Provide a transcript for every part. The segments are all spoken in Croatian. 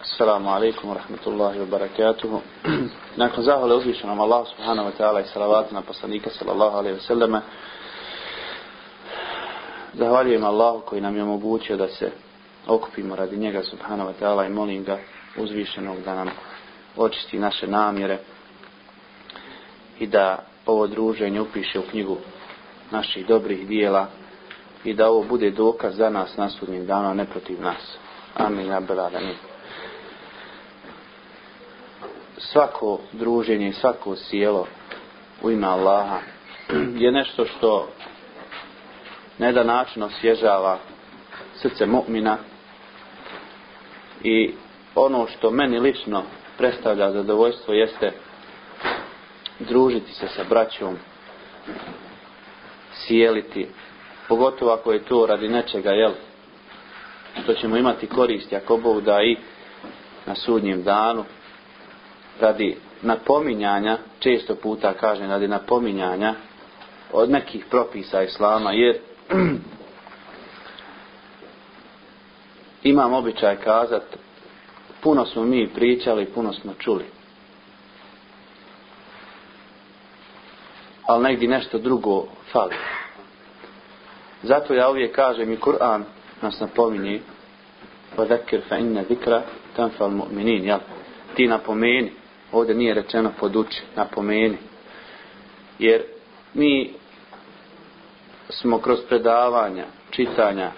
Assalamu alaikum wa rahmatullahi wa barakatuhu. Nakon zahvale uzvišenom Allah subhanahu wa ta'ala i salavatu na poslanika sallallahu alaihi wa sallama, zahvaljujem Allahu koji nam je omogućio da se okupimo radi njega subhanahu wa ta'ala i molim ga uzvišenog da nam očisti naše namjere i da ovo druženje upiše u knjigu naših dobrih dijela i da ovo bude dokaz za nas na sudnjim danu, a ne protiv nas. Amin, beladan svako druženje i svako sjelo u ime Allaha je nešto što na jedan način srce mu'mina i ono što meni lično predstavlja zadovoljstvo jeste družiti se sa braćom sjeliti pogotovo ako je to radi nečega jel što ćemo imati koristi ako Bog da i na sudnjem danu radi napominjanja, često puta kažem radi napominjanja od nekih propisa Islama, jer imam običaj kazat puno smo mi pričali, puno smo čuli. Ali negdje nešto drugo fali. Zato ja uvijek kažem i Kur'an nas napominje Vazakir fa inna zikra tanfal mu'minin. Ja, ti napomeni. Ovdje nije rečeno poduči, napomeni. Jer mi smo kroz predavanja, čitanja,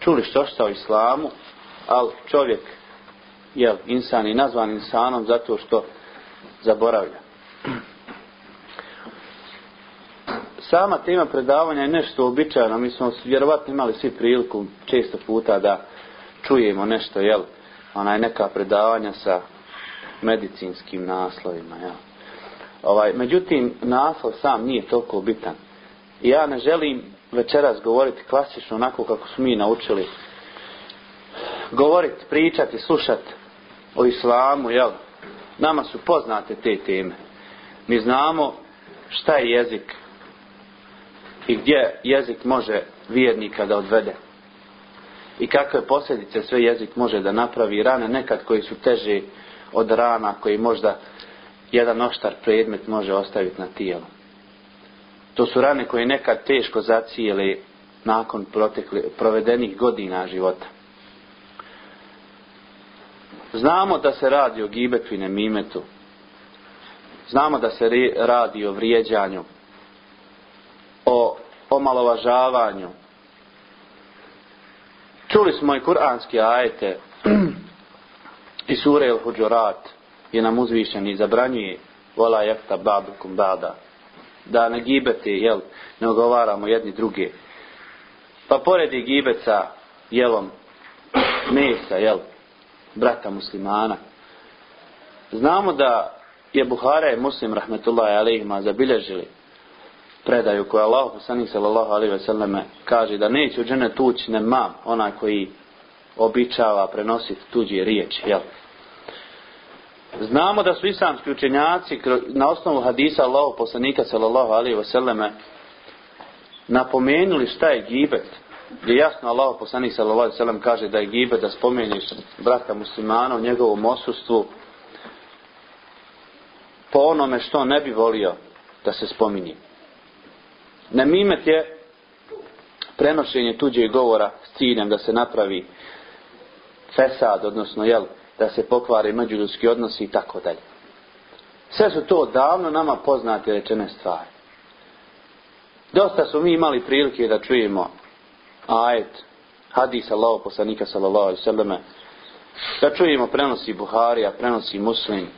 čuli što šta o islamu, ali čovjek, jel, insan i nazvan insanom zato što zaboravlja. Sama tema predavanja je nešto običajno. Mi smo vjerovatno imali svi priliku često puta da čujemo nešto, jel, onaj neka predavanja sa medicinskim naslovima. Ja. Ovaj, međutim, naslov sam nije toliko bitan. Ja ne želim večeras govoriti klasično onako kako smo mi naučili. Govoriti, pričati, slušati o islamu, jel? Nama su poznate te teme. Mi znamo šta je jezik i gdje jezik može vjernika da odvede. I kakve posljedice sve jezik može da napravi rane nekad koji su teže od rana koji možda jedan oštar predmet može ostaviti na tijelu. To su rane koje nekad teško zacijele nakon protekli, provedenih godina života. Znamo da se radi o gibetu i nemimetu. Znamo da se radi o vrijeđanju, o omalovažavanju. Čuli smo i kuranske ajete I sure il huđurat je nam uzvišen i zabranjuje vola jefta babukum bada. Da ne gibete, jel, ne ogovaramo jedni druge. Pa poredi gibet sa jelom mesa, jel, brata muslimana. Znamo da je Buhara i Muslim rahmetullahi alaihima zabilježili predaju koju Allah poslanik sallallahu alaihi ve selleme kaže da neće u džene tući ne mam onaj koji običava prenositi tuđe riječi, jel? Znamo da su islamski učenjaci na osnovu hadisa Allahu poslanika sallallahu alejhi ve selleme napomenuli šta je gibet. Je jasno Allahu poslanik sallallahu alejhi ve sellem kaže da je gibet da spomeniš brata muslimana u njegovom osustvu po onome što ne bi volio da se spominje. Nemimet je prenošenje tuđeg govora s ciljem da se napravi fesad, odnosno jel, da se pokvari međuljudski odnosi i tako dalje. Sve su to davno nama poznate rečene stvari. Dosta su mi imali prilike da čujemo ajet hadisa Allaho poslanika sallallahu alaihi da čujemo prenosi Buharija, prenosi Muslim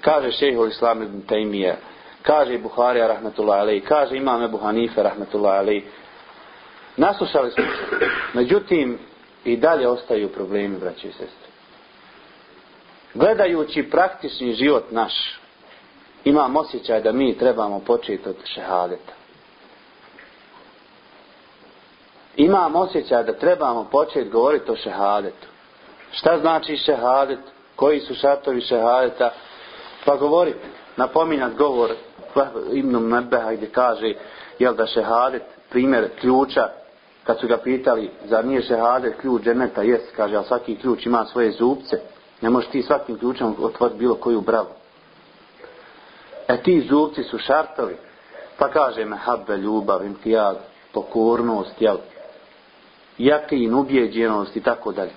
kaže šehol Islam ibn Taymiye kaže Buharija rahmetullahi alaihi kaže imam Ebu Hanife rahmetullahi alaihi naslušali smo međutim i dalje ostaju problemi braći i sestri gledajući praktični život naš, imam osjećaj da mi trebamo početi od šehadeta. Imam osjećaj da trebamo početi govoriti o šehadetu. Šta znači šehadet? Koji su šartovi šehadeta? Pa govori, napominjat govor Ibn Mebeha gdje kaže jel da šehadet, primjer ključa kad su ga pitali, za nije šehade ključ dženeta, jest, kaže, a svaki ključ ima svoje zubce, ne možeš ti svakim ključom otvoriti bilo koju bravu. E ti zubci su šartovi, pa kaže mehabbe, ljubav, intijal, pokornost, jel, jakin, ubjeđenost i tako dalje.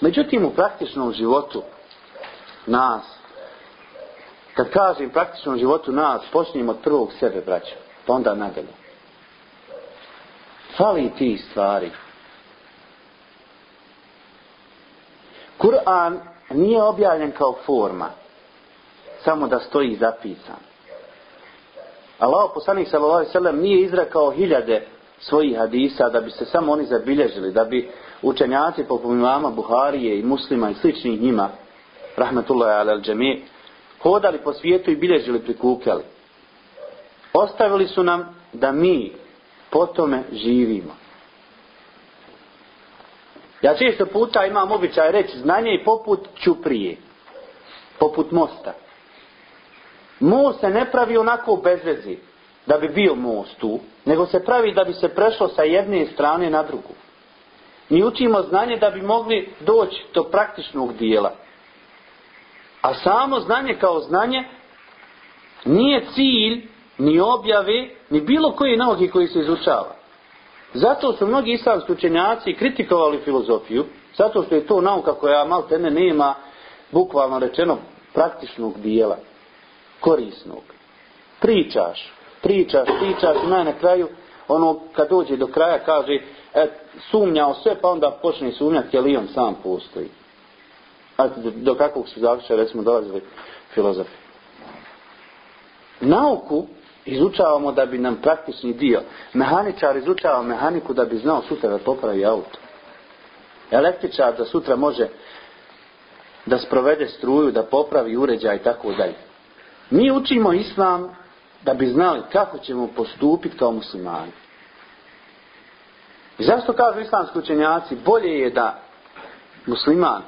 Međutim, u praktičnom životu nas, kad kažem praktičnom životu nas, počnemo od prvog sebe, braća, pa onda nadalje. Fali ti stvari. Kur'an nije objavljen kao forma, samo da stoji zapisan. Allah poslanik sallallahu nije izrekao hiljade svojih hadisa da bi se samo oni zabilježili, da bi učenjaci poput imama Buharije i muslima i sličnih njima, rahmetullahi ala al-džami, hodali po svijetu i bilježili, prikupljali. Ostavili su nam da mi po tome živimo. Ja često puta imam običaj reći znanje je poput čuprije, poput mosta. Most se ne pravi onako bez vezi da bi bio most tu, nego se pravi da bi se prešlo sa jedne strane na drugu. Mi učimo znanje da bi mogli doći do praktičnog dijela. A samo znanje kao znanje nije cilj ni objave, ni bilo koje nauke koji se izučava. Zato su mnogi islamski učenjaci kritikovali filozofiju, zato što je to nauka koja malo teme nema, bukvalno rečeno, praktičnog dijela, korisnog. Pričaš, pričaš, pričaš i na kraju, ono kad dođe do kraja kaže, e, sumnjao sve, pa onda počne sumnjati, jel i on sam postoji. A do, kakvog su zaključaja, recimo, dolazili filozofi. Nauku izučavamo da bi nam praktični dio. Mehaničar izučava mehaniku da bi znao sutra da popravi auto. Električar da sutra može da sprovede struju, da popravi uređaj i tako dalje. Mi učimo islam da bi znali kako ćemo postupiti kao muslimani. I zašto kažu islamski učenjaci, bolje je da musliman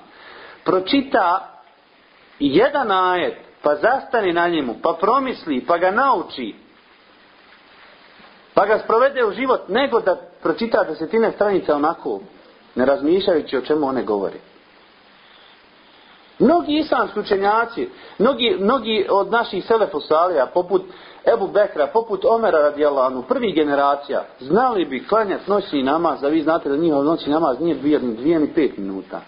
pročita jedan ajet, pa zastane na njemu, pa promisli, pa ga nauči, pa ga sprovede u život, nego da pročita desetine stranica onako, ne razmišljajući o čemu one govori. Mnogi islamski učenjaci, mnogi, mnogi od naših selefosalija, poput Ebu Bekra, poput Omera radijalanu, prvi generacija, znali bi klanjati noćni namaz, da vi znate da njihov noćni namaz nije dvije, dvije ni pet minuta.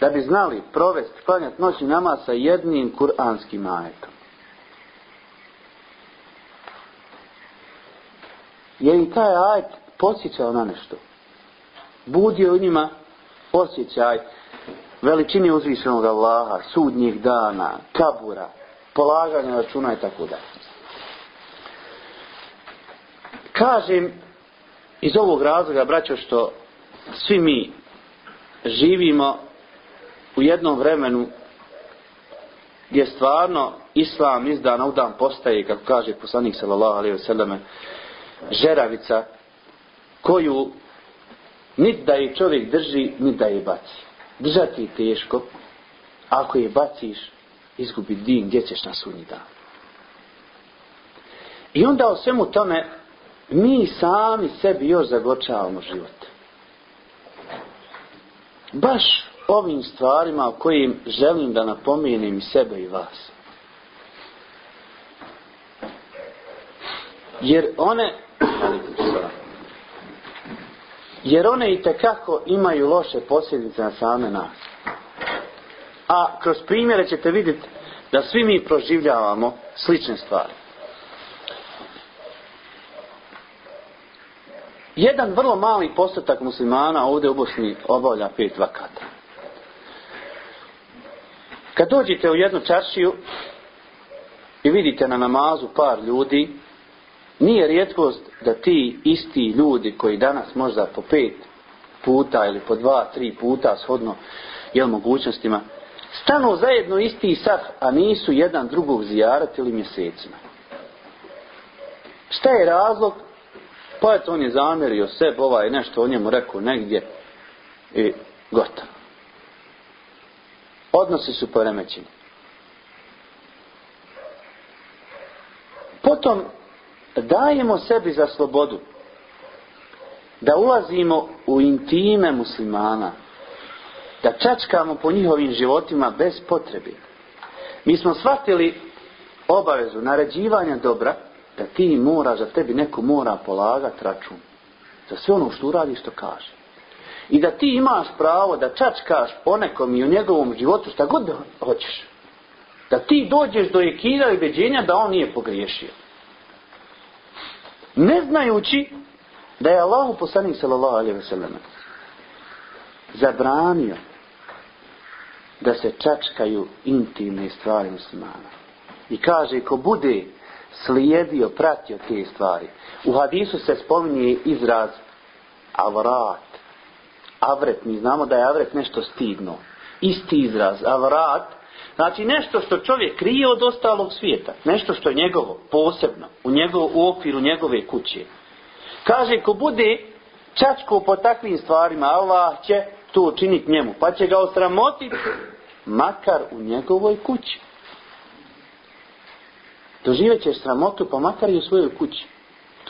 Da bi znali provesti klanjati noćni namaz sa jednim kuranskim ajetom. Je i taj ajet posjećao na nešto. Budio u njima osjećaj veličini uzvišenog Allaha, sudnjih dana, kabura, polaganja računa i tako da. Kažem iz ovog razloga, braćo, što svi mi živimo u jednom vremenu gdje stvarno islam iz dana u dan postaje, kako kaže poslanik sallallahu alaihi žeravica koju nit da je čovjek drži, nit da je baci. Držati je teško, ako je baciš, izgubi din, gdje ćeš na sunji dan. I onda o svemu tome mi sami sebi još zagorčavamo život. Baš ovim stvarima o kojim želim da napomenem i sebe i vas. Jer one jer one i tekako imaju loše posljedice na same nas. A kroz primjere ćete vidjeti da svi mi proživljavamo slične stvari. Jedan vrlo mali postotak muslimana ovdje u Bosni obavlja pet vakata. Kad dođete u jednu čaršiju i vidite na namazu par ljudi, nije rijetkost da ti isti ljudi koji danas možda po pet puta ili po dva, tri puta shodno jel mogućnostima, stanu zajedno isti saf, a nisu jedan drugog zijarat ili mjesecima. Šta je razlog? Pa eto on je zamjerio sebe, ovaj nešto o njemu rekao negdje i gotovo. Odnosi su poremećeni. Potom dajemo sebi za slobodu da ulazimo u intime muslimana, da čačkamo po njihovim životima bez potrebe. Mi smo shvatili obavezu naređivanja dobra, da ti mora, za tebi neko mora polagati račun. Za sve ono što uradi što kaže. I da ti imaš pravo da čačkaš o nekom i u njegovom životu šta god hoćeš. Da ti dođeš do ekida i ubeđenja da on nije pogriješio. Ne znajući da je Allahu poslanik sallallahu alaihi wasallam zabranio da se čačkaju intimne stvari muslimana. I kaže, ko bude slijedio, pratio te stvari. U hadisu se spominje izraz avrat. Avret, mi znamo da je avret nešto stidno. Isti izraz, avrat, znači nešto što čovjek krije od ostalog svijeta. Nešto što je njegovo, posebno, u, njegov, u okviru njegove kuće. Kaže, ko bude čačko po takvim stvarima, Allah će to učiniti njemu. Pa će ga osramotiti, makar u njegovoj kući. Doživjet ćeš sramotu, pa makar i u svojoj kući.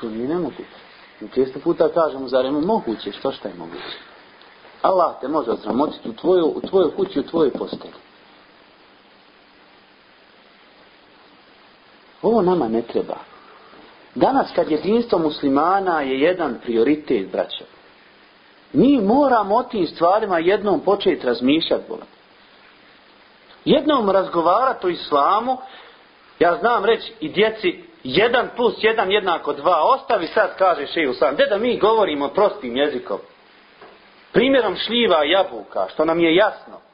To nije nemoguće. Mi često puta kažemo, zar je moguće? Što šta je moguće? Allah te može osramotiti u tvojoj, u tvojoj kući, u tvojoj postelji. Ovo nama ne treba. Danas kad jedinstvo muslimana je jedan prioritet, braća. Mi moramo o tim stvarima jednom početi razmišljati. Jednom razgovarati o islamu, ja znam reći i djeci, jedan plus jedan jednako dva, ostavi sad, kaže šeju sam, da mi govorimo prostim jezikom. Primjerom šljiva i jabuka, što nam je jasno.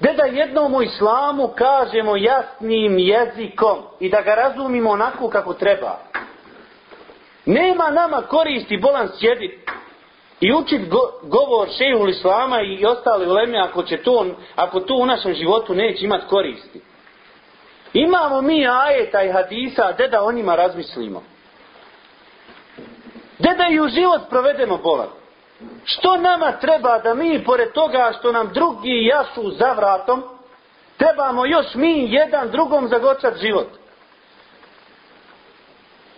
Gdje da jednom u islamu kažemo jasnim jezikom i da ga razumimo onako kako treba. Nema nama koristi bolan sjediti i učit go, govor šehu islama i ostali uleme ako će to, ako to u našem životu neće imati koristi. Imamo mi ajeta i hadisa, gdje da o njima razmislimo. Gdje da i u život provedemo bolan. Što nama treba da mi, pored toga što nam drugi jašu za vratom, trebamo još mi jedan drugom zagočat život?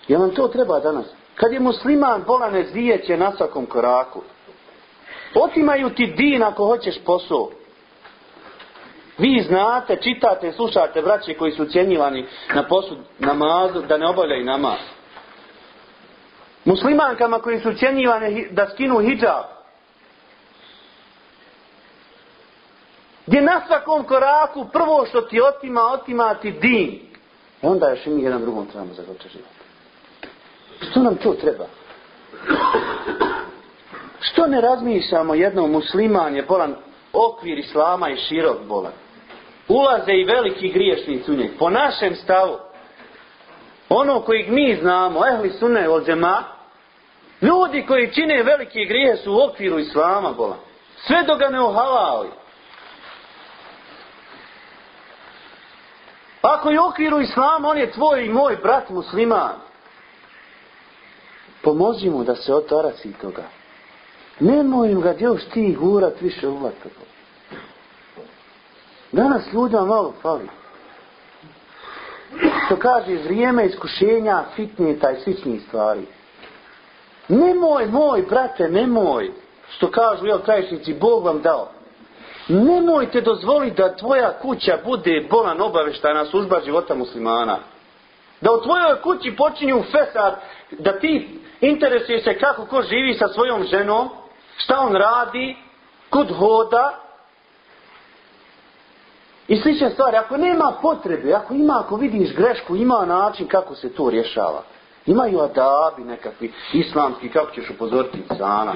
Jel nam to treba danas? Kad je musliman bolane zijeće na svakom koraku. Otimaju ti din ako hoćeš posao. Vi znate, čitate, slušate braće koji su cijenjivani na posud namazu, da ne obavljaju namaz. Muslimankama koji su cijenjivane da skinu hijab. Gdje na svakom koraku prvo što ti otima, otima ti din. I onda još i mi drugom trebamo zagoče život. Što nam to treba? Što ne razmišljamo jednom musliman je bolan okvir islama i širok bolan. Ulaze i veliki griješnici u njeg. Po našem stavu, ono kojeg mi znamo, ehli sunne od ljudi koji čine velike grije su u okviru islama bolan. Sve do ga ne ohalali. Ako je u okviru islama, on je tvoj i moj brat musliman. Pomozi mu da se otaraci toga. Nemoj im ga još ti gurat više u Danas ljudima malo fali. Što kaže vrijeme iskušenja, fitnjeta i sličnih stvari. Nemoj, moj, brate, nemoj. Što kažu, jel, krajišnici, Bog vam dao. Nemojte dozvoliti da tvoja kuća bude bolan obaveštana služba života muslimana. Da u tvojoj kući počinju fesad, da ti interesuje se kako ko živi sa svojom ženom, šta on radi, kud hoda, i slične stvari. Ako nema potrebe, ako ima, ako vidiš grešku, ima način kako se to rješava. Imaju adabi nekakvi islamski, kako ćeš upozoriti insana.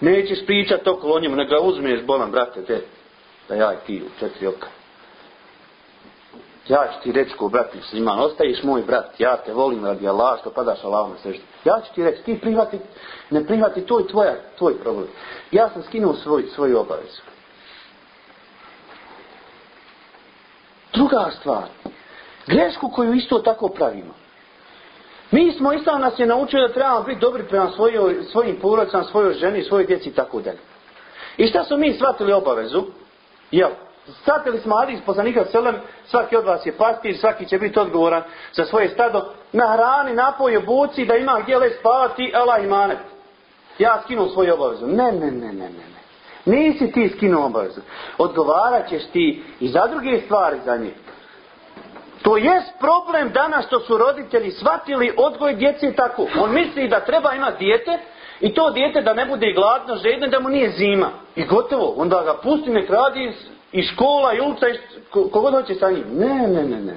Nećeš pričati okolo njemu, nego uzmeš bolan, brate, te, da ja i ti u četiri oka. Ja ću ti reći ko brat musliman, ostajiš moj brat, ja te volim radi Allah, što padaš Allah na seždu. Ja ću ti reći, ti prihvati, ne prihvati, to je tvoja, tvoj problem. Ja sam skinuo svoj, svoju obavezu. Druga stvar, grešku koju isto tako pravimo. Mi smo, Islam nas je naučio da trebamo biti dobri prema svojoj, svojim porodicama, svojoj ženi, svojoj djeci i tako dalje. I šta smo mi shvatili obavezu? Jel, Shvatili smo hadis poslanika selem, svaki od vas je pastir, svaki će biti odgovoran za svoje stado. Na hrani, napoji, obuci, da ima gdje le spavati, Allah imanet. Ja skinu svoju obavezu. Ne, ne, ne, ne, ne. Nisi ti skinuo obavezu. Odgovarat ćeš ti i za druge stvari za njih. To jest problem danas što su roditelji shvatili odgoj djece tako. On misli da treba imati dijete i to dijete da ne bude gladno, žedno, da mu nije zima. I gotovo. Onda ga pusti nek radi i škola i ulica i kogod hoće sa njim. Ne, ne, ne, ne.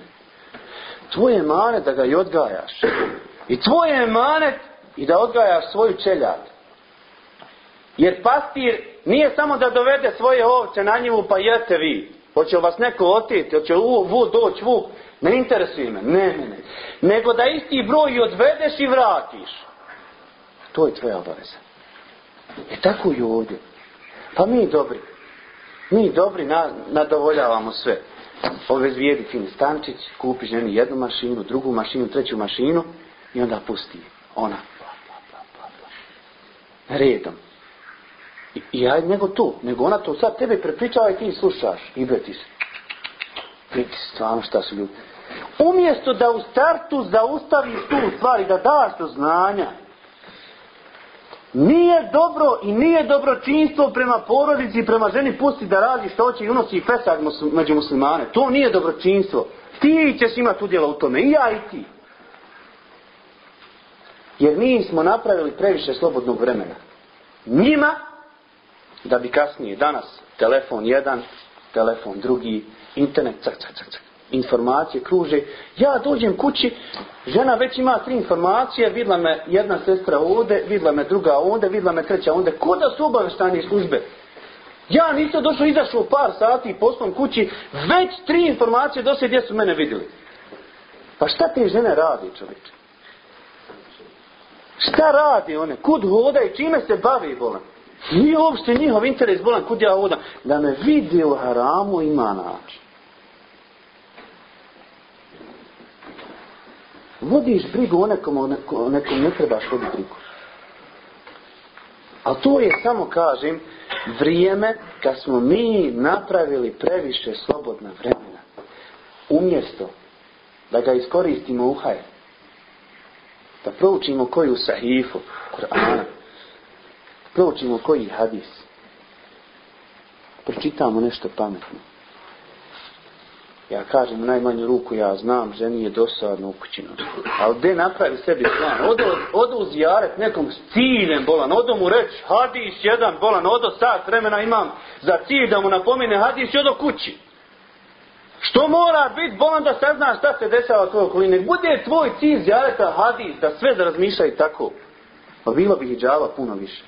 Tvoje je manet da ga i odgajaš. I tvoje je manet i da odgajaš svoju čeljad. Jer pastir nije samo da dovede svoje ovce na njivu pa jete vi. Hoće vas neko oteti, hoće vu doći vuk. Ne interesuje me. Ne, ne, ne. Nego da isti broj odvedeš i vratiš. To je tvoja obaveza. E tako i ovdje. Pa mi dobri. Mi dobri na, nadovoljavamo sve. Ove zvijedi fini stančić, kupi ženi jednu mašinu, drugu mašinu, treću mašinu i onda pusti Ona. Bla, bla, bla, Redom. I, ja nego to, nego ona to sad tebe prepričava i ti slušaš. I ti se. Vidi stvarno šta su ljudi. Umjesto da u startu zaustaviš tu stvari, da daš do znanja, nije dobro i nije dobro činstvo prema porodici i prema ženi pusti da radi što hoće i unosi fesak među muslimane. To nije činstvo. Ti ćeš imati udjela u tome. I ja i ti. Jer mi smo napravili previše slobodnog vremena. Njima, da bi kasnije danas, telefon jedan, telefon drugi, internet, cak, cak, cak, informacije kruže. Ja dođem kući, žena već ima tri informacije, vidla me jedna sestra ovdje, vidla me druga ovdje, vidla me treća ovdje. Ko da su obaveštani službe? Ja nisam došao, izašao par sati i poslom kući, već tri informacije do gdje su mene vidjeli. Pa šta te žene radi čovječe? Šta radi one? Kud hoda i čime se bavi bolan? Nije uopšte njihov interes bolan kud ja hodam. Da me vidi u haramu ima način. Vodiš brigu o nekom, o nekom ne trebaš voditi brigu. Ali to je samo, kažem, vrijeme kad smo mi napravili previše slobodna vremena. Umjesto da ga iskoristimo u haj. Da proučimo koju sahifu Kur'ana. Proučimo koji hadis. Pročitamo nešto pametno. Ja kažem najmanju ruku, ja znam, ženi je dosadno u kućinu. Ali gdje napravi sebi plan? Odo, odo zijaret nekom s ciljem bolan, odo mu reći hadis jedan bolan, odo sat vremena imam za cilj da mu napomine hadis i odo kući. Što mora biti bolan da saznaš šta se dešava u tvojoj okolini? Bude tvoj cilj zjareta hadis, da sve da razmišljaj tako. Pa bilo bi hijjava puno više.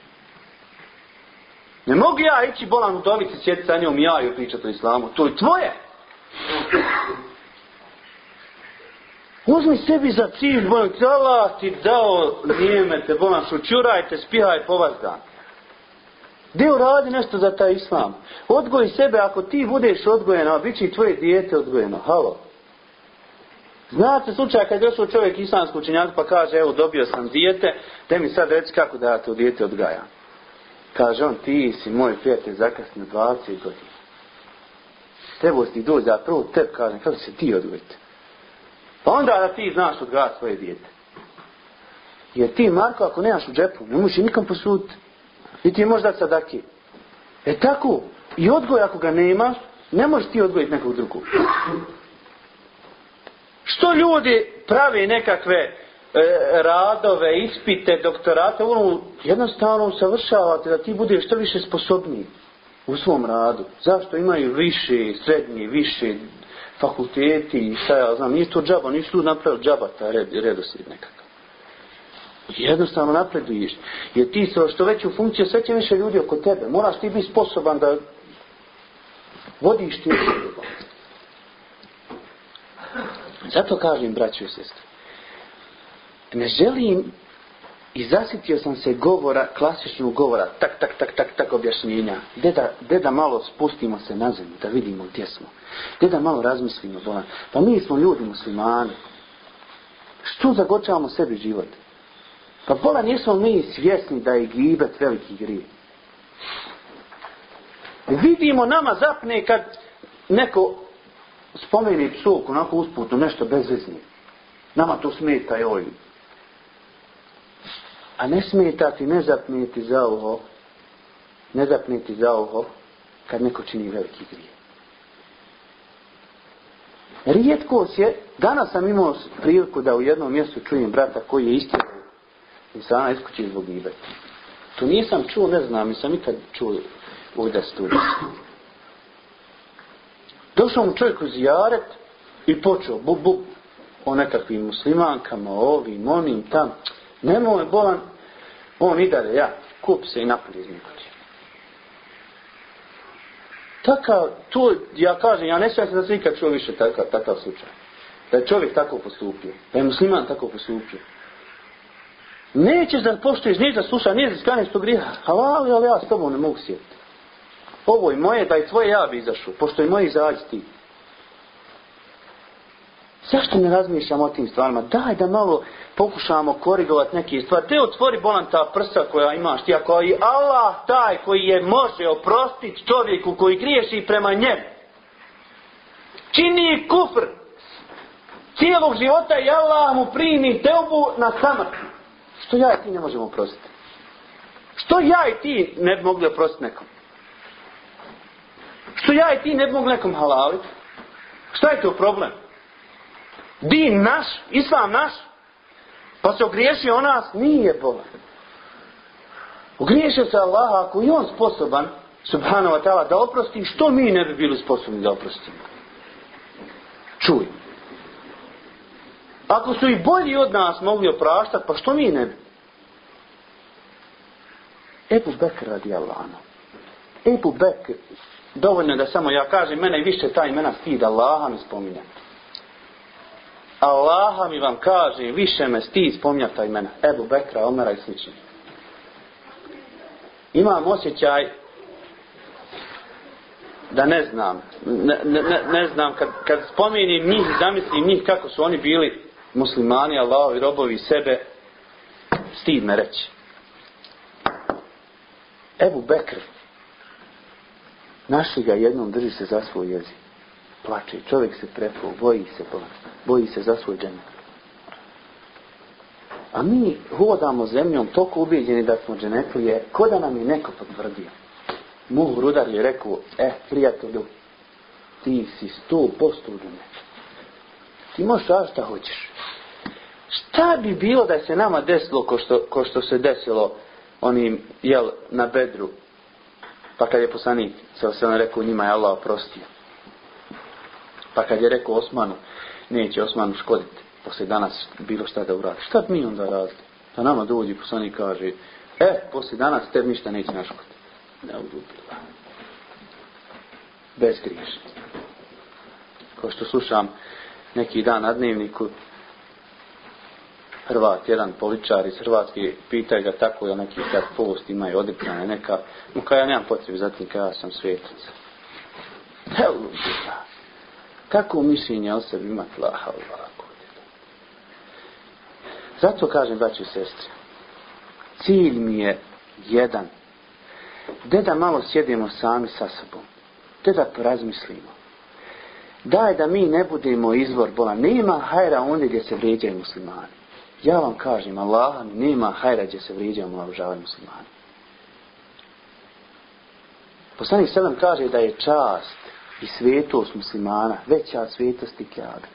Ne mogu ja ići bolan u domici sjediti sa njom ja i pričati o islamu. To je tvoje. Uzmi sebi za cilj, bolan, Allah ti dao nijemete, bolan, šučurajte, spihaj po vas dan. Gdje uradi nešto za taj islam? Odgoj sebe, ako ti budeš odgojeno, a bit će i tvoje dijete odgojeno. Halo. Znate slučaj kad je došao čovjek islamsku učenjaku pa kaže, evo dobio sam dijete, te mi sad reci kako da ja to dijete odgajam. Kaže on, ti si moj prijatelj zakasnio 20 godina. Trebao si doći da prvo tebi kažem kako se ti odgojiti. Pa onda da ti znaš odgajati svoje dijete. Jer ti, Marko, ako nemaš u džepu, ne možeš nikom posuditi. I ti možeš dati sadaki. E tako, i odgoj ako ga nemaš, ne možeš ti odgojiti nekog drugog. Što ljudi pravi nekakve radove, ispite, doktorate, ono jednostavno usavršavate da ti budeš što više sposobniji u svom radu. Zašto imaju više, srednje, više fakulteti i šta ja znam, nije to džaba, nisu tu napravili džaba taj red, redoslijed nekakav. Jednostavno napreduješ. Jer ti se što veću funkciju, sve će više ljudi oko tebe. Moraš ti biti sposoban da vodiš ti Zato kažem, braću i sestri, ne želim i zasitio sam se govora, klasičnog govora, tak, tak, tak, tak, tak objašnjenja. Gdje da, da malo spustimo se na zemlju, da vidimo gdje smo. Gdje da malo razmislimo, bolan. Pa mi smo ljudi muslimani. Što zagočavamo sebi život? Pa bola nismo mi svjesni da je gibet veliki grije. Vidimo nama zapne kad neko spomeni psovku, onako usputno, nešto bezvezni. Nama to smeta, joj. A ne smeta ti ne zapniti za uho, ne zapniti za uho, kad neko čini veliki grije. Rijetko je, danas sam imao priliku da u jednom mjestu čujem brata koji je istinu i sana iskući zbog gibeta. To nisam čuo, ne znam, nisam nikad čuo ovdje studiju. Došao mu čovjek u zijaret i počeo bub bub o nekakvim muslimankama, ovim, onim, tam. Nemoj bolan, on i dalje, ja, kup se i napolje iz. Takav, to, ja kažem, ja ne sjećam da se ikad čuo više takav, takav slučaj. Da je čovjek tako postupio, da je musliman tako postupio. Nećeš da poštuješ, nećeš da sluša, nećeš da skaneš tog griha. Halal, ali ja s tobom ne mogu sjetiti. Ovo je moje, da i tvoje ja bi izašao, pošto je moje izađi ti. Zašto ne razmišljamo o tim stvarima? Daj da malo pokušamo korigovati neke stvari. Te otvori bolan ta prsa koja imaš ti, ako i Allah taj koji je može oprostiti čovjeku koji griješi prema njemu. Čini kufr. Cijelog života i Allah mu primi teobu na samrti. Što ja i ti ne možemo oprostiti? Što ja i ti ne bi mogli oprostiti nekom? Što ja i ti ne bi mogli nekom halaliti? Šta je to problem? Din naš, islam naš, pa se ogriješio o nas, nije bolan. Ogriješio se Allah, ako je on sposoban, subhanahu wa ta'ala, da oprosti, što mi ne bi bili sposobni da oprostimo? Čuj. Ako su i bolji od nas mogli opraštati, pa što mi ne bi? Ebu Bekr radi Allahano. Ebu Bekr, dovoljno da samo ja kažem, mene više ta imena stid Allaha mi spominja. Allaha mi vam kaže, više me stid spominja ta imena. Ebu Bekra, Omera i slični. Imam osjećaj da ne znam, ne, ne, ne znam, kad, kad spominim njih, zamislim njih kako su oni bili muslimani, Allahovi robovi sebe, stid me reći. Ebu Bekr, naši ga jednom drži se za svoj jezik. Plače, čovjek se prepo, boji se, boji se za svoj dženet. A mi hodamo zemljom toliko ubijeđeni da smo dženetlije, ko da nam je neko potvrdio. Muh rudar je rekao, e, prijatelju, ti si sto posto u. Ti možeš raditi šta hoćeš. Šta bi bilo da se nama desilo ko što, ko što se desilo onim, jel, na bedru? Pa kad je poslanik, se on rekao, njima je Allah oprostio. Pa kad je rekao Osmanu, neće Osmanu škoditi, poslije danas bilo šta da uradi. Šta mi onda radili? Da nama dođi poslanik kaže, e, poslije danas tebi ništa neće naškoditi. Ne udubila. Bez griješnosti. Kao što slušam neki dan na dnevniku, Hrvat, jedan poličar iz Hrvatske, pitaju ga tako da neki kad post imaju odripljane neka, kao ja nemam potrebe za tim, ja sam svetac. Evo, kako mišljenje o sebi imati laha ovako? Zato kažem, braći i sestri, cilj mi je jedan. De da malo sjedimo sami sa sobom. De da porazmislimo. Daj da mi ne budemo izvor bola. Nema hajra ondje gdje se vrijeđaju muslimani. Ja vam kažem, Allah nema hajra gdje se vrijeđaju omalovažavaju muslimani. Poslanik Selam kaže da je čast i svetost muslimana veća od svetosti kjabe.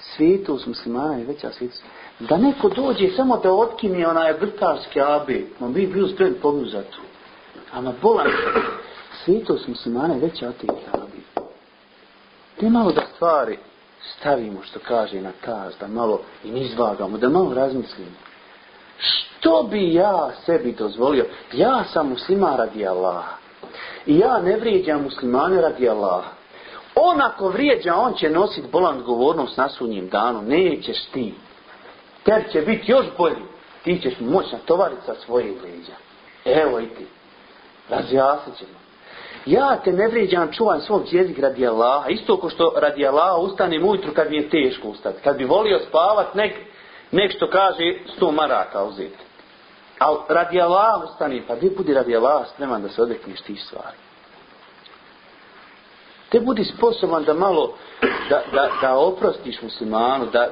Svetost muslimana je veća od svetosti. Da neko dođe samo da otkine onaj vrtač kjabe, on bi bio spremni pognu za to. A na bolan svetost muslimana je veća od tih kjabe. Te malo da stvari stavimo što kaže na taz, da malo im izvagamo, da malo razmislimo. Što bi ja sebi dozvolio? Ja sam muslima radi Allaha. I ja ne vrijeđam muslimane radi Allaha. On ako vrijeđa, on će nositi bolan odgovornost na sunjem danu. Nećeš ti. Ter će biti još bolji. Ti ćeš moći natovariti sa vrijeđa. Evo i ti. Razjasnit ćemo. Ja te ne vrijeđam, čuvam svog jezik radi Allaha. Isto ko što radi Allaha ustanem ujutru kad mi je teško ustati. Kad bi volio spavat, nek, nek što kaže sto maraka uzeti. Ali radi Allaha ustanem, pa gdje budi radi Allaha spreman da se odrekneš tih stvari. Te budi sposoban da malo, da, da, da oprostiš muslimanu, da,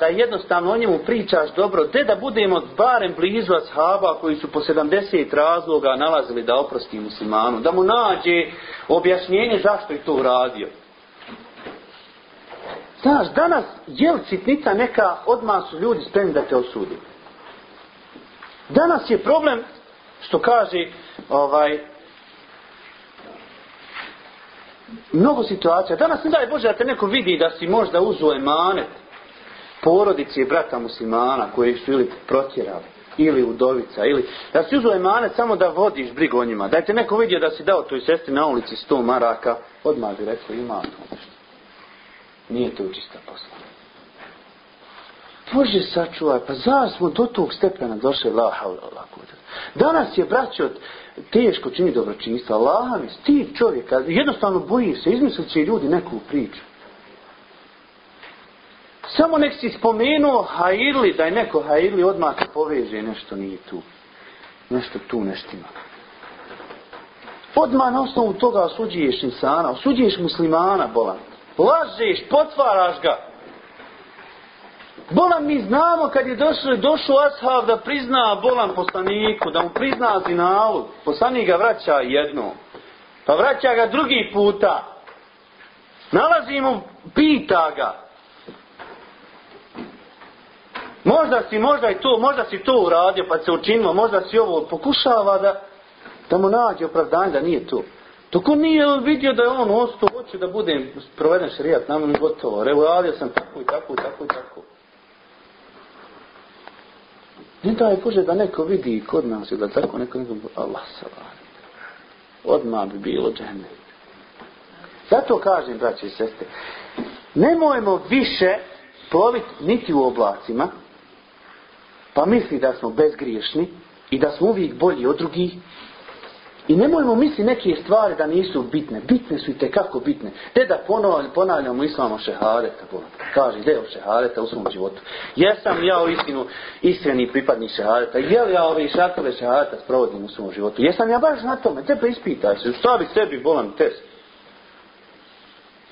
da, jednostavno o njemu pričaš dobro, te da budemo barem blizu ashaba koji su po 70 razloga nalazili da oprosti muslimanu, da mu nađe objašnjenje zašto je to uradio. Znaš, danas, jel sitnica neka, odmah su ljudi spremni da te osudi. Danas je problem, što kaže, ovaj, mnogo situacija. Danas ne daj Bože da te neko vidi da si možda uzuo emanet porodici brata muslimana koji su ili protjerali ili udovica ili da si uzuo emanet samo da vodiš brigu o njima. Da je te neko vidio da si dao toj sestri na ulici sto maraka, odmah bi rekao ima to nešto. Nije to čista posla. Bože sačuvaj, pa zar smo do tog stepena došli la Danas je braćo teško čini dobročinstvo. Allah mi stid čovjeka, jednostavno boji se, izmislit će ljudi neku priču. Samo nek si spomenuo hajirli, da je neko hajirli odmah poveže, nešto nije tu. Nešto tu neštima. Odmah na osnovu toga osuđuješ insana, osuđuješ muslimana, bolan. Lažeš, potvaraš ga. Bolan mi znamo kad je došao, došao Ashab da prizna Bolan poslaniku, da mu prizna zinalu. Poslanik ga vraća jedno. Pa vraća ga drugi puta. Nalazi mu, pita ga. Možda si, možda i to, možda si to uradio pa se učinilo, možda si ovo pokušava da, da mu nađe opravdanje da nije to. Dok on nije vidio da je on ostao, hoće da bude proveden šarijat, nam gotovo. Revo, radio sam tako i tako i tako i tako. Ne daj Bože da neko vidi kod nas da tako neko neko Allah salam. Odmah bi bilo džene. Zato kažem, braći i sestre, nemojmo više ploviti niti u oblacima, pa misli da smo bezgriješni i da smo uvijek bolji od drugih i nemojmo misli neke stvari da nisu bitne. Bitne su i tekako bitne. Te da ponavljamo, islamo šehadeta. Kaže, deo šehadeta u svom životu. Jesam ja u istinu iskreni pripadnik šehadeta. Je li ja ove šartove šehadeta sprovodim u svom životu? Jesam ja baš na tome? Te ispitaj se. Stavi sebi bolan test.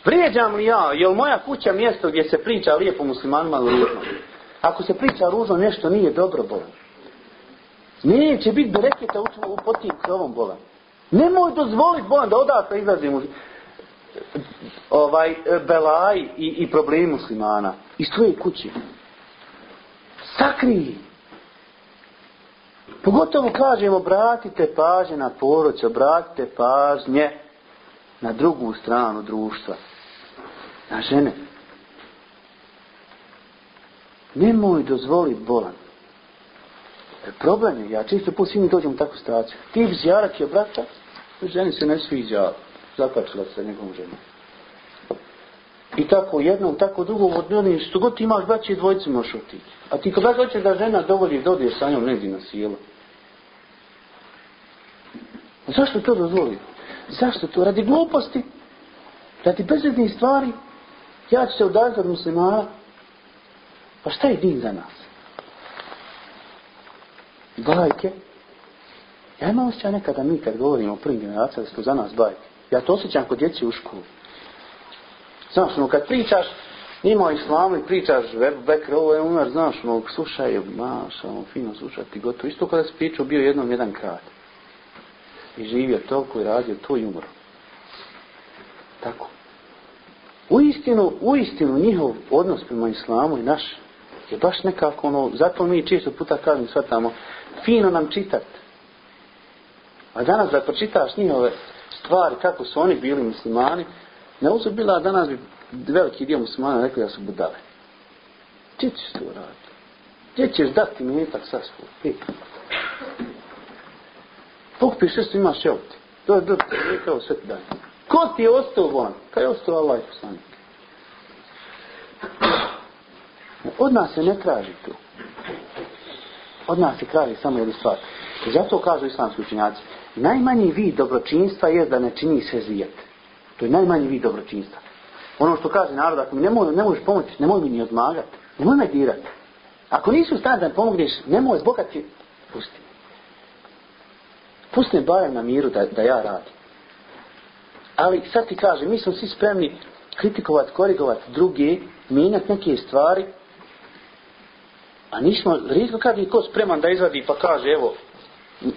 Vrijeđam li ja? Je li moja kuća mjesto gdje se priča lijepo muslimanima ružno? Ako se priča ružno, nešto nije dobro bolan. Neće biti bereketa u, potim krovom bolan. Nemoj dozvoliti bolan da odatle izlazi ovaj, belaj i, i problemi muslimana. Iz tvoje kuće. Sakri. Pogotovo kažemo, obratite pažnje na poroć, obratite pažnje na drugu stranu društva. Na žene. Nemoj dozvoliti bolan. Problem je, ja čisto put svi dođem u takvu situaciju. Ti zjarak je brata, ženi se ne sviđa, zakačila se nekom ženom. I tako jednom, tako drugom, od onih što god ti imaš braće dvojice možeš otići. A ti kada hoćeš da žena dovolji da odeš sa njom negdje na sjelo. Zašto to dozvoli? Zašto to? Radi gluposti? Radi bezrednih stvari? Ja ću se udaviti od muslimana? Pa šta je din za nas? Bajke. Ja imam osjećaj nekada mi kad govorimo o prvim generacijama da su za nas bajke. Ja to osjećam kod djeci u školu. Znaš, no kad pričaš ima islamu i pričaš Bekr, ovo je umar, znaš, no, slušaj, maš, ono, fino slušati, gotovo. Isto kada si pričao, bio jednom jedan krat. I živio toliko i radio to i umro. Tako. U istinu, u istinu njihov odnos prema islamu i naš je baš nekako ono, zato mi često puta kažem tamo, fino nam čitat. A danas da pročitaš njihove stvari, kako su oni bili muslimani, ne bila danas bi veliki dio muslimana rekli da su budale. Gdje ćeš to raditi? Gdje ćeš dati mi ipak sa svoj? Pokupiš što imaš evo ti. Do, do, kao sve ti daje. Ko ti je ostao von? Kaj je ostao Allah i poslanik? Od nas se ne traži tu. Od nas se traži samo jednu stvar. Zato kažu islamski učinjaci, najmanji vid dobročinstva je da ne čini se zijet. To je najmanji vid dobročinstva. Ono što kaže narod, ako mi ne, moj, ne možeš pomoći, nemoj mi ni odmagati. Nemoj me dirati. Ako nisu stane da pomogneš, nemoj zbog ti pusti. Pusti me barem na miru da, da ja radim. Ali sad ti kažem, mi smo svi spremni kritikovati, korigovati druge, mijenjati neke stvari, a nismo, rijetko kad je ko spreman da izvadi pa kaže, evo,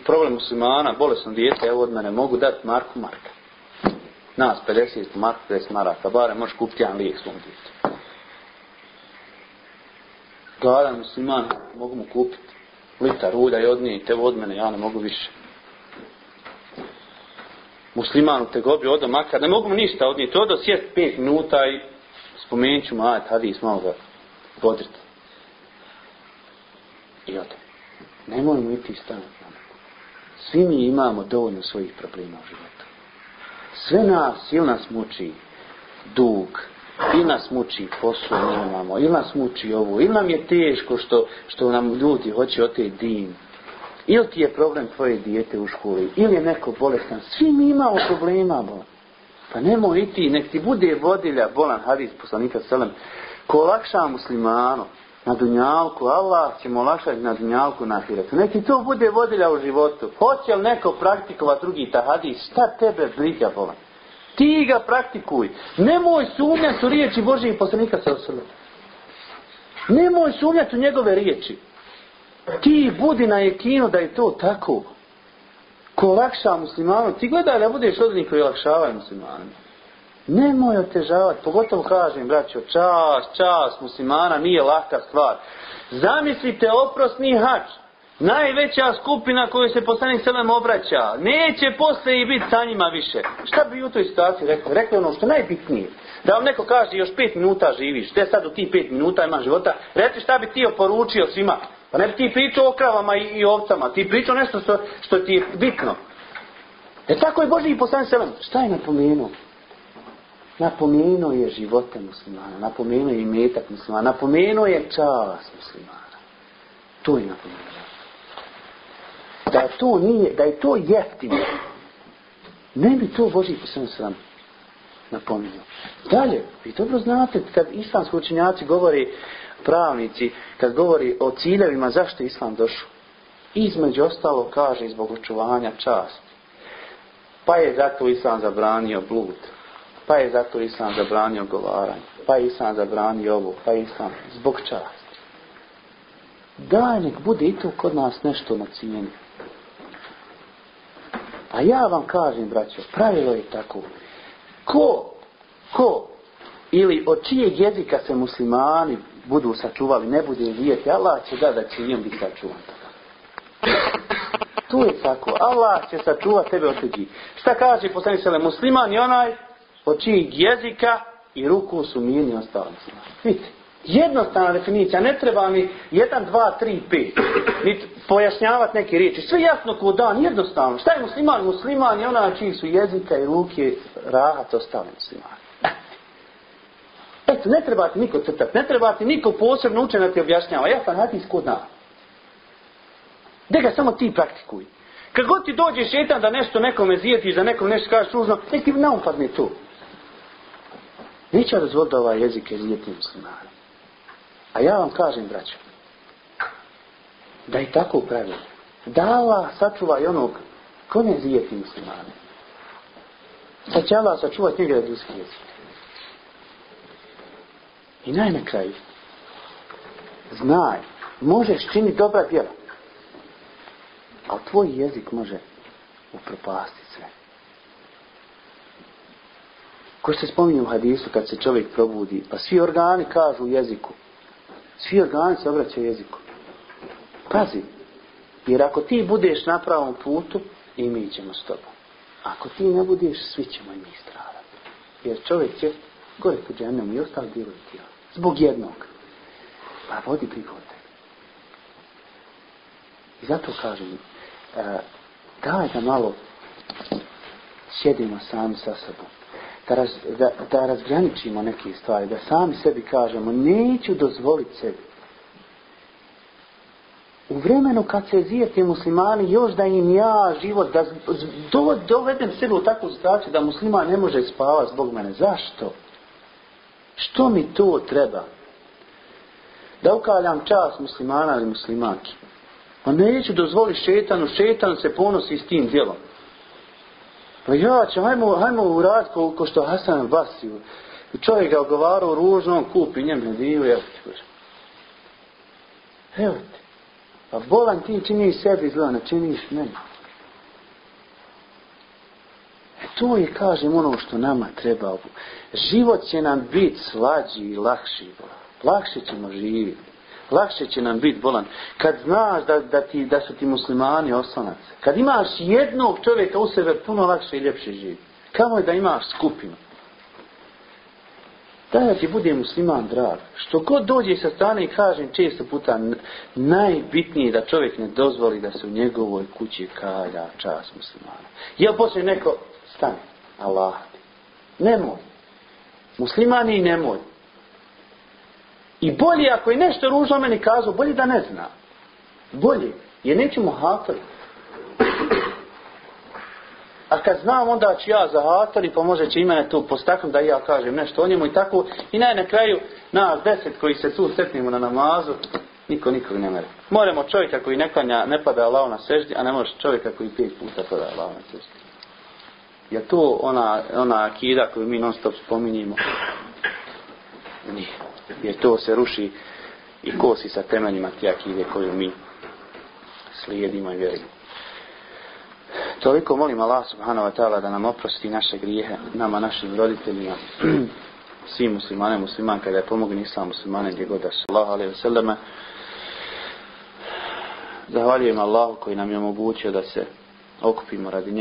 problem muslimana, bolesno dijete, evo od mene mogu dati Marku Marka. Nas 50 Marku 50 maraka, bare možeš kupiti jedan lijek svom djetu. Gladan musliman, mogu mu kupiti litar ulja i odnijete od mene, ja ne mogu više. Musliman u tegobi odo makar, ne mogu mu ništa odnijeti, odo sjest pet minuta i spomenut ću mu ajet hadis, malo ga bodriti. I ode. Nemojmo iti na Svi mi imamo dovoljno svojih problema u životu. Sve nas, ili nas muči dug, ili nas muči posao nemamo, ili nas muči ovo, ili nam je teško što, što nam ljudi hoće oteti din, ili ti je problem tvoje dijete u školi, ili je neko bolestan. Svi mi imamo problema, bo. Pa nemoj iti, nek ti bude vodilja, bolan hadis poslanika selem, ko olakša muslimanu, na dunjalku, Allah će mu olakšati na dunjalku na ahiretu. Neki to bude vodilja u životu. Hoće li neko praktikovati drugi tahadis, šta tebe briga bolan? Ti ga praktikuj. Nemoj sumnjati u riječi Božih poslanika sa. Nemoj sumnjati u njegove riječi. Ti budi na jekinu da je to tako. Ko olakša muslimanu, ti gledaj da budeš od njih koji olakšavaju muslimanima. Nemoj otežavati, pogotovo kažem, braćo, čas, čas muslimana nije laka stvar. Zamislite oprosni hač, najveća skupina koju se poslanik selem obraća, neće posle i biti sa njima više. Šta bi u toj situaciji rekao? Rekao ono što najbitnije. Da vam neko kaže još pet minuta živiš, te sad u tih pet minuta ima života, reci šta bi ti oporučio svima. Pa ne bi ti pričao o kravama i, i ovcama, ti pričao nešto što, što ti je bitno. E tako je Boži i poslanik selem. Šta je napomenuo? Napomenuo je živote muslimana, napomenuo je imetak muslimana, napomenuo je čas muslimana. To je napomenuo. Da to nije, da je to jeftino, ne bi to Boži poslanik sram napomenuo. Dalje, vi dobro znate, kad islamski učenjaci govori, pravnici, kad govori o ciljevima zašto je islam došao, između ostalo kaže zbog očuvanja časti. Pa je zato islam zabranio blud pa je zato Islam zabranio govaranje, pa je Islam zabranio ovo, pa je Islam zbog časti. Daj nek bude i to kod nas nešto na cijeni. A ja vam kažem, braćo, pravilo je tako. Ko, ko, ili od čijeg jezika se muslimani budu sačuvali, ne bude vidjeti, Allah će da da će njom biti sačuvan. To je tako. Allah će sačuvati tebe od. Šta kaže poslanik sele musliman i onaj od čijeg jezika i ruku su mirni ostavnici. Vidite, jednostavna definicija, ne treba mi 1, 2, 3, 5, ni pojašnjavati neke riječi. Sve jasno ko dan, jednostavno. Šta je musliman? Musliman je ona čiji su jezika i ruke rahat ostali muslimani. Eto, ne treba ti niko crtati, ne treba ti niko posebno učen ti objašnjava. Ja sam hadis ko zna. Gdje ga samo ti praktikuj. Kad god ti dođe šetan da nešto nekome zijetiš, da nekom nešto kažeš ružno, nek ti naupadne to. Neće dozvoliti da ovaj jezik je zijeti muslimani. A ja vam kažem, braćo, da je tako pravilo. Da Allah sačuva i onog ko ne zijeti muslimani. Da će Allah sačuvati njega ljudski jezik. I naj na kraju. Znaj, možeš činiti dobra djela. Ali tvoj jezik može upropastiti sve. Ko se spominje u hadisu kad se čovjek probudi, pa svi organi kažu u jeziku. Svi organi se obraćaju jeziku. Pazi, jer ako ti budeš na pravom putu, i mi ćemo s tobom. Ako ti ne budeš, svi ćemo i mi stradati. Jer čovjek će gore po džennom i ostali dijelovi tijela. Zbog jednog. Pa vodi prihod I zato kažem, e, daj da malo sjedimo sami sa sobom da, raz, da, da razgraničimo neke stvari, da sami sebi kažemo, neću dozvoliti sebi. U vremenu kad se zijete muslimani, još da im ja život, da do, dovedem sebe u takvu situaciju da musliman ne može spavati zbog mene. Zašto? Što mi to treba? Da ukaljam čas muslimana ili muslimanki. Pa neću dozvoliti šetanu, šetan se ponosi s tim djelom. Pa ja će, hajmo, hajmo uraditi ko, ko što Hasan Basi. I čovjek ga ogovarao ružno, on kupi njem hediju, evo ti. Evo ti. Pa bolan ti činiš sebi zlo, ne činiš meni. E to je, kažem, ono što nama treba. Život će nam biti slađi i lakši. Lakše ćemo živjeti. Lakše će nam biti bolan. Kad znaš da, da, ti, da su ti muslimani oslonac. Kad imaš jednog čovjeka u sebe, puno lakše i ljepše živi. Kamo je da imaš skupinu. Da da ti bude musliman drag. Što god dođe sa strane i kažem često puta najbitnije da čovjek ne dozvoli da se u njegovoj kući kalja čas muslimana. Jel poslije neko stane? Allah. Nemoj. Muslimani nemoj. I bolje ako je nešto ružno meni kazao, bolje da ne zna. Bolje. Jer nećemo hatati. A kad znam onda ću ja zahatati, pa može će i tu postaknuti da ja kažem nešto o njemu i tako. I naj na kraju nas deset koji se tu setnimo na namazu, niko nikog ne mere. Moramo čovjeka koji ne klanja, ne pada Allah na seždi, a ne može čovjeka koji pet puta pada Allah na seždi. Je to ona, ona akida koju mi non stop spominjimo? Nije. Jer to se ruši i kosi sa temeljima te akide koju mi slijedimo i vjerujemo. Toliko molim Allah subhanahu wa ta'ala da nam oprosti naše grijehe, nama, našim roditeljima, svim muslimane, muslimanka, da je pomogni islam muslimane gdje god da su. Allah alaihi wasallam. Zahvaljujem Allahu koji nam je omogućio da se okupimo radi